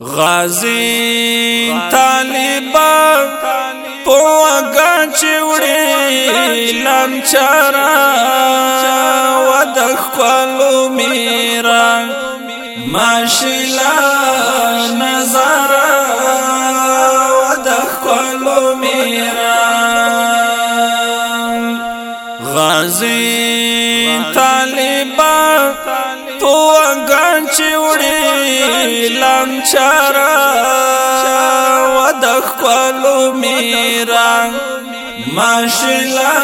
غازی طالبان په واګه چوړې لمچارا ود خپلو میرا ماشلا نظر ود خپلو میرا غازی طالبان چې وړي لنګچارا ود خپلو میرا ماشلا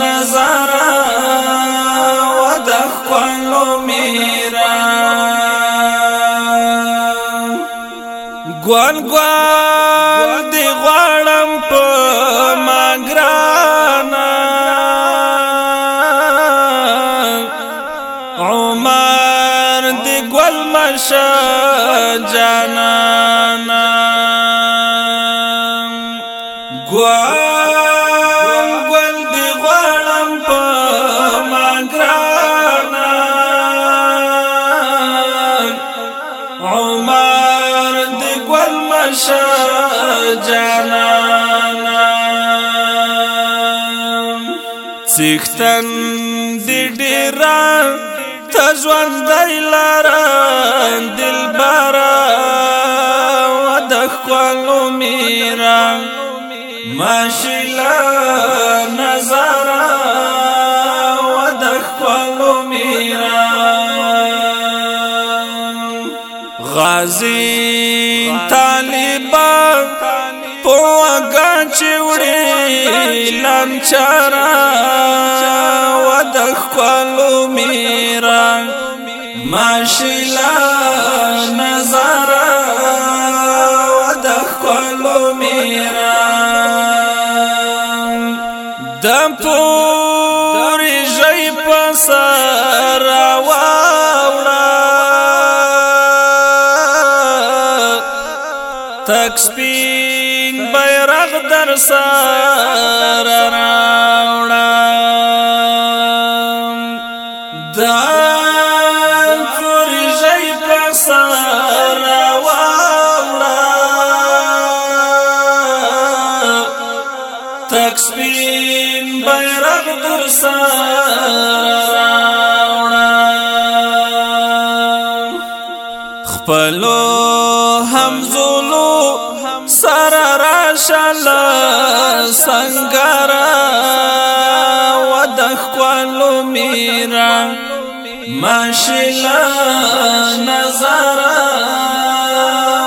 نظر ود خپلو میرا ګوان ګوان ګوام ګل دی غړم په ماګرانا عمر دی ګل مشا جانانا سختن دی ډیر تزوان دی لاران دلبر ماشلا نظارا و دخل میرا غازی طالبان پوگا چوڑی لمچارا و دخل میرا ماشلا نظارا تورې ژۍ په سر واوړه تک سپین بیرغ در سر راوړه خپلو همزولو سر راشل سنگارا و دخوالو میرا ماشل نظارا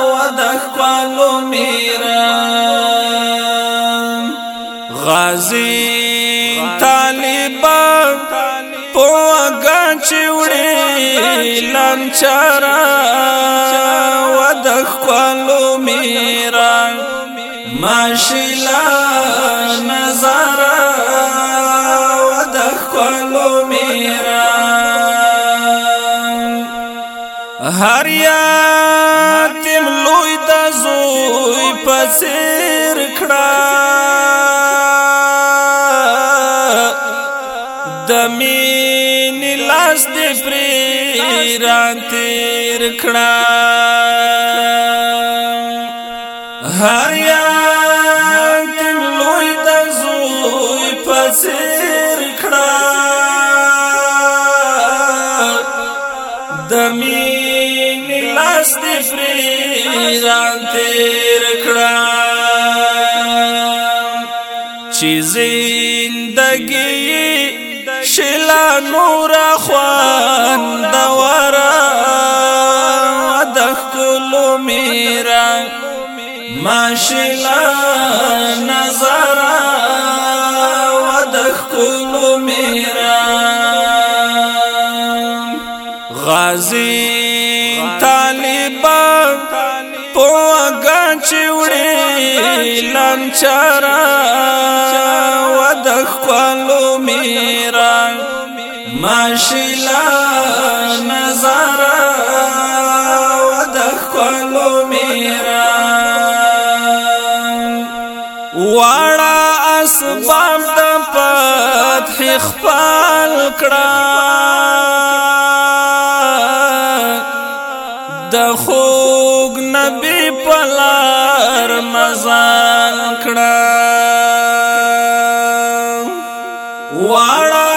و دخوالو میرا غازی طالبان پوگا چوڑی لانچارا بلو میرا ماشلا نظارا ودخلو میرا هر یاتم لوی د زوی پسیر کړه د مین لاس دې پری ران تیر کړه هر یتیم لوی د زوی په څیر کړه د مینې لاس دې پرې ځان تېر کړه چې زندګي شلا نور خوان دواره د خپل میران ماشلا نظر و دخل میرا غازی طالبان پوګان چوړې لنچارا و دخل میرا ماشلا کړه د خوګ نبی پلار مزان کړه واړه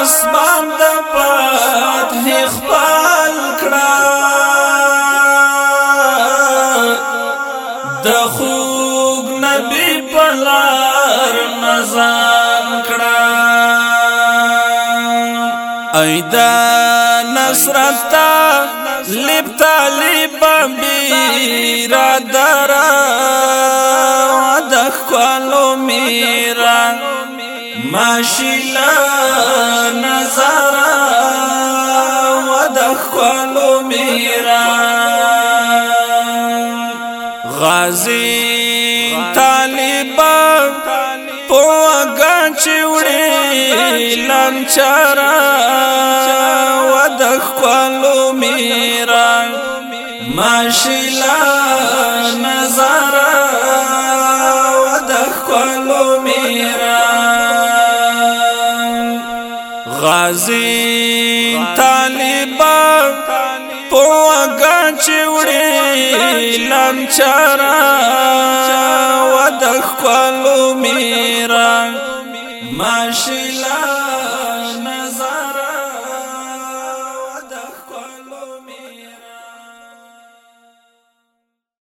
اسباب د پات خپل کړه د خوګ نبی پلار مزان کړه دا نصرت تا لب طالب بیرا درا د خپلو میرا ماشلا نظر و د خپلو میرا غازی طالب په واګه چوڑې لنچرا ماشلا نظر و د غازي میرا غازی طالبان په وګچ وړي لمچارا و د خپل ماشلا نظر